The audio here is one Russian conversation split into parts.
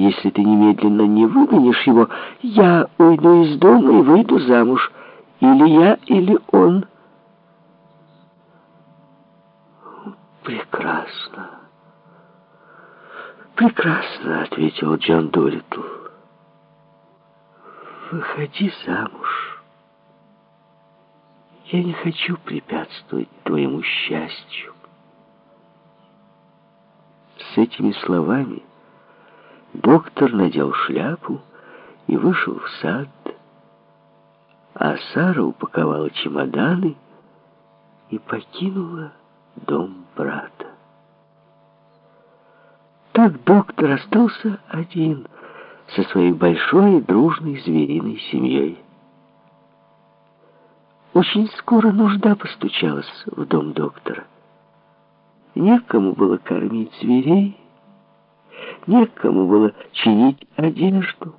Если ты немедленно не выгонишь его, я уйду из дома и выйду замуж. Или я, или он. Прекрасно. Прекрасно, ответил Джон Дулитл. Выходи замуж. Я не хочу препятствовать твоему счастью. С этими словами доктор надел шляпу и вышел в сад, а Сара упаковала чемоданы и покинула дом брата. Так доктор остался один со своей большой дружной звериной семьей. Очень скоро нужда постучалась в дом доктора. Некому было кормить зверей, некому было чинить одежду,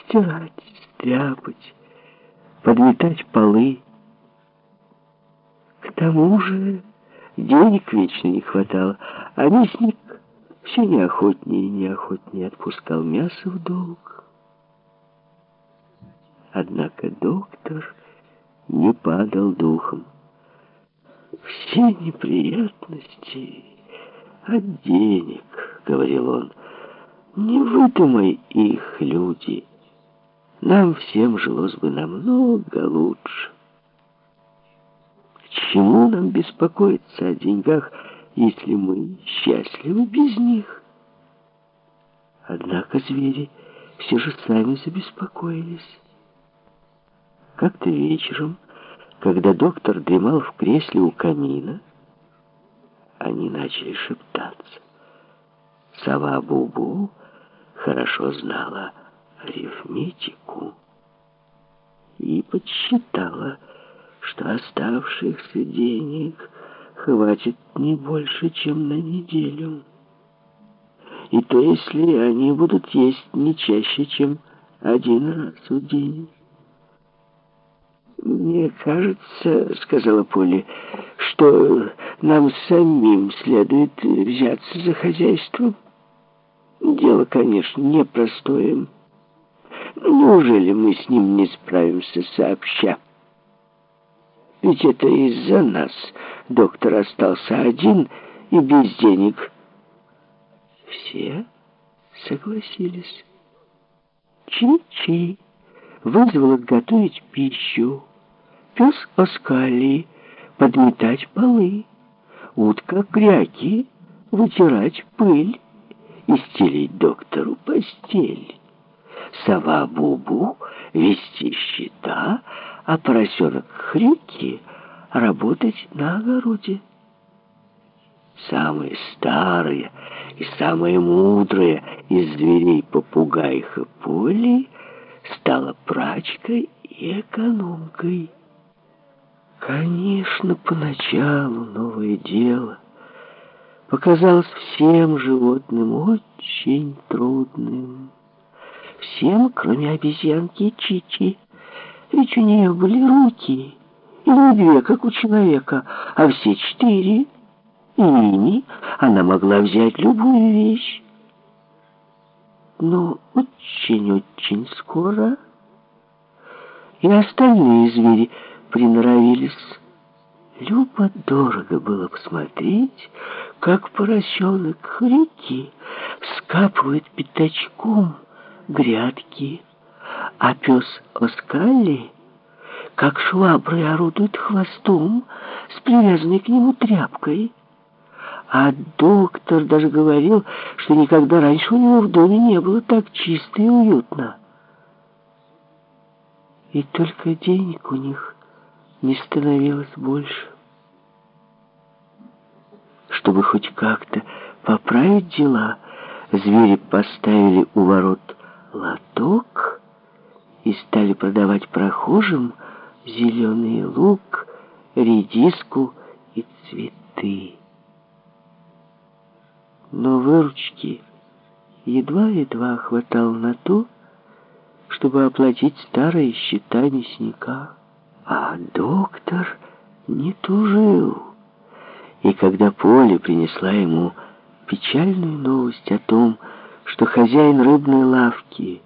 стирать, стряпать, подметать полы. К тому же денег вечно не хватало, а мясник все неохотнее и неохотнее отпускал мясо в долг. Однако доктор не падал духом. «Все неприятности от денег», — говорил он. «Не выдумай их, люди. Нам всем жилось бы намного лучше. К чему нам беспокоиться о деньгах, если мы счастливы без них?» Однако звери все же сами забеспокоились. Как-то вечером когда доктор дремал в кресле у камина, они начали шептаться. Сова Бубу хорошо знала арифметику и подсчитала, что оставшихся денег хватит не больше, чем на неделю. И то, если они будут есть не чаще, чем один раз в день. «Мне кажется, — сказала Поля, — что нам самим следует взяться за хозяйство. Дело, конечно, непростое. Неужели мы с ним не справимся сообща? Ведь это из-за нас доктор остался один и без денег». Все согласились. Чи-чи вызвала готовить пищу. Пес Оскали подметать полы. Утка Кряки вытирать пыль и доктору постель. Сова Бубу вести счета, а поросенок Хрюки работать на огороде. Самые старые и самые мудрые из зверей попугайха Поли стала прачкой и экономкой. Конечно, поначалу новое дело показалось всем животным очень трудным. Всем, кроме обезьянки Чичи. Ведь у нее были руки, и не две, как у человека, а все четыре. И ими она могла взять любую вещь. Но очень-очень скоро и остальные звери приноровились. Любо дорого было посмотреть, как поросенок хрюки скапывает пятачком грядки, а пес Оскалли, как шваброй орудует хвостом с привязанной к нему тряпкой. А доктор даже говорил, что никогда раньше у него в доме не было так чисто и уютно. И только денег у них не становилось больше. Чтобы хоть как-то поправить дела, звери поставили у ворот лоток и стали продавать прохожим зеленый лук, редиску и цветы но выручки едва-едва хватало на то, чтобы оплатить старые счета мясника. А доктор не тужил. И когда Поля принесла ему печальную новость о том, что хозяин рыбной лавки